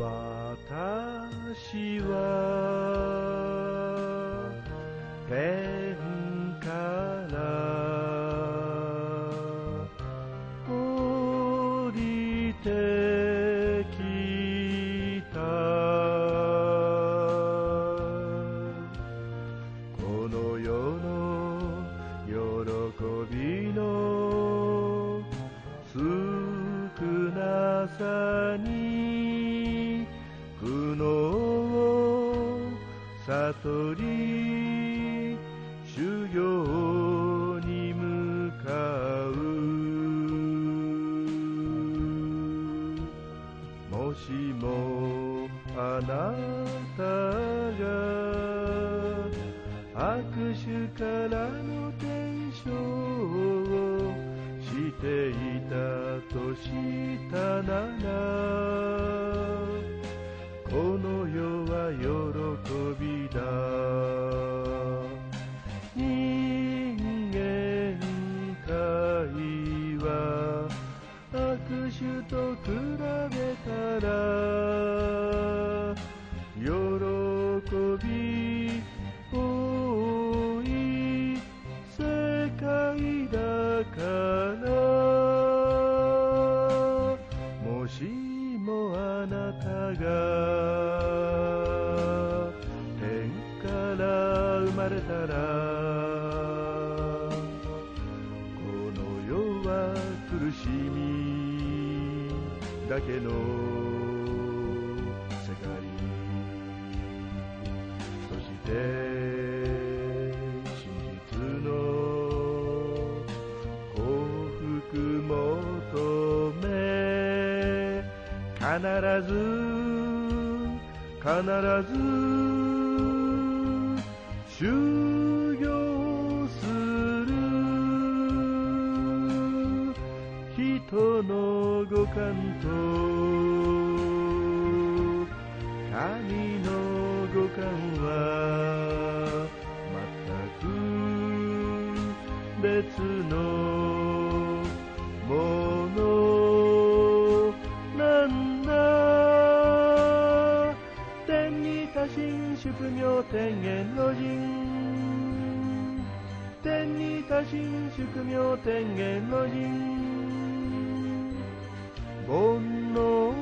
私は。悟り修行に向かうもしもあなたが握手からの転生をしていたとしたならこの世は喜びた人間界は握手と比べたらだけの世界。そして真実の幸福求め。必ず必ず人の五感と神の五感は全く別のものなんだ。天に多神宿妙天元老人天に多神宿妙天元老人 Oh no.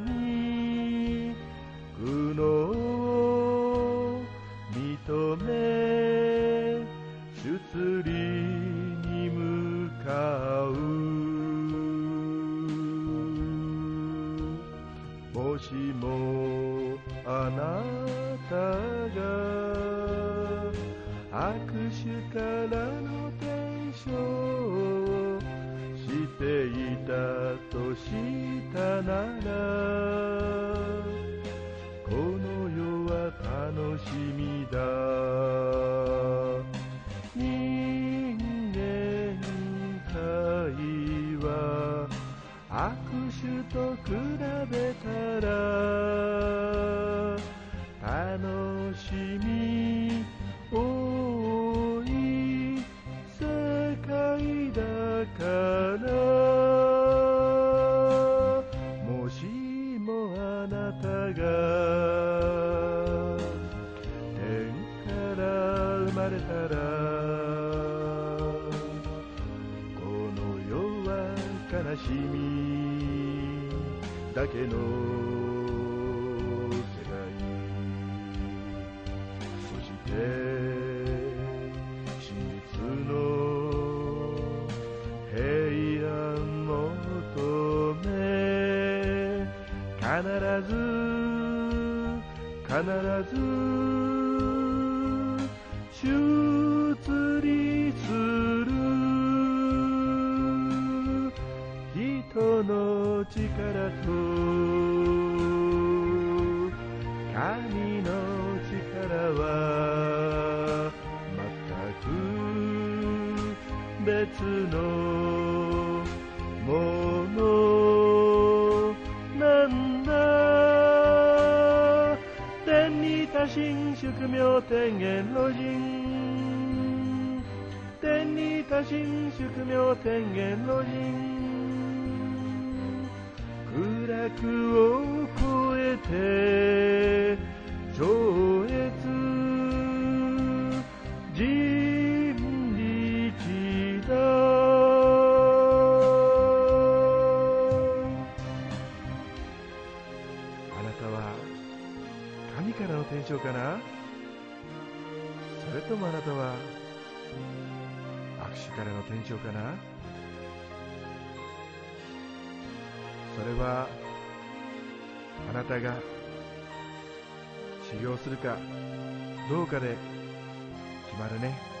に苦悩を認め出離に向かう。もしもあなたが握手からの転生だとしたならこの世は楽しみだ。君だけの世界そして真実の平安求め必ず必ず別のもの。なんだ。天に多神宿命天元老人天に多神宿命天元老人苦楽を越えて神からの転生かな？それともあなたは握手からの転生かな？それはあなたが修行するかどうかで決まるね。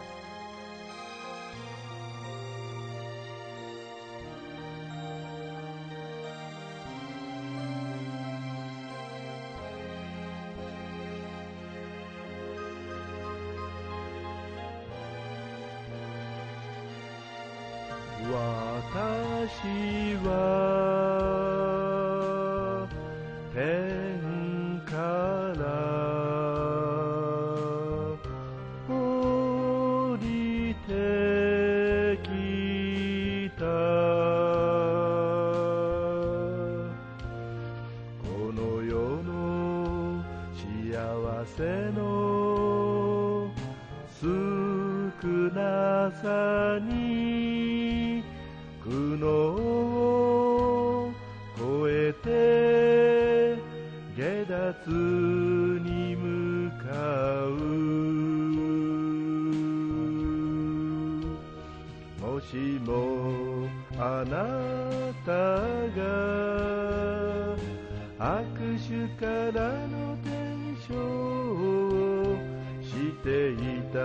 は天から降りてきた。この世の幸せの少なさに苦悩を超えて下脱に向かう。もしもあなたが握手からの伝承をしていた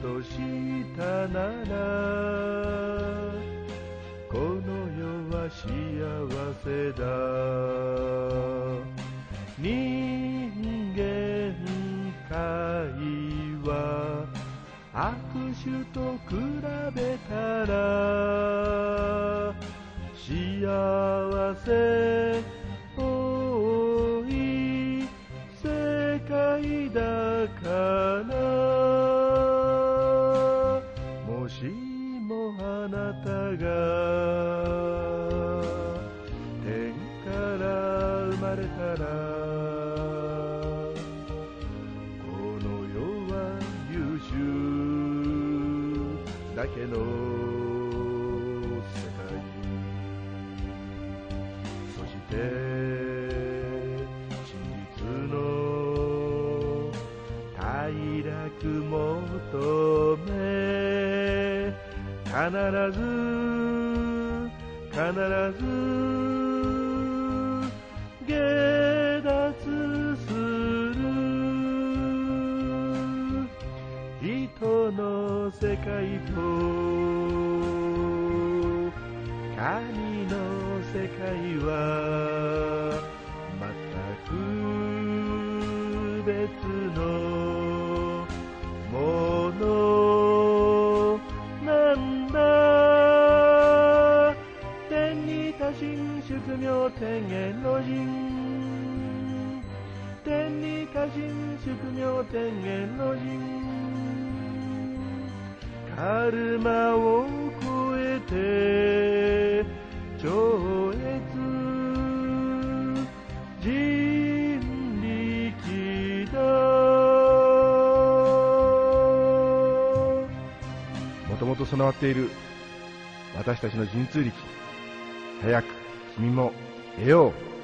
としたならだ。人間界は握手と比べたら幸せだけの世界そして真実の快楽求め必ず必ず下界と神の世界は全く別のもの。なんだ天に多神宿命天元老人天に多神宿命天元老人カルマを越えて超越人力だもともと備わっている私たちの神通力早く君も得よう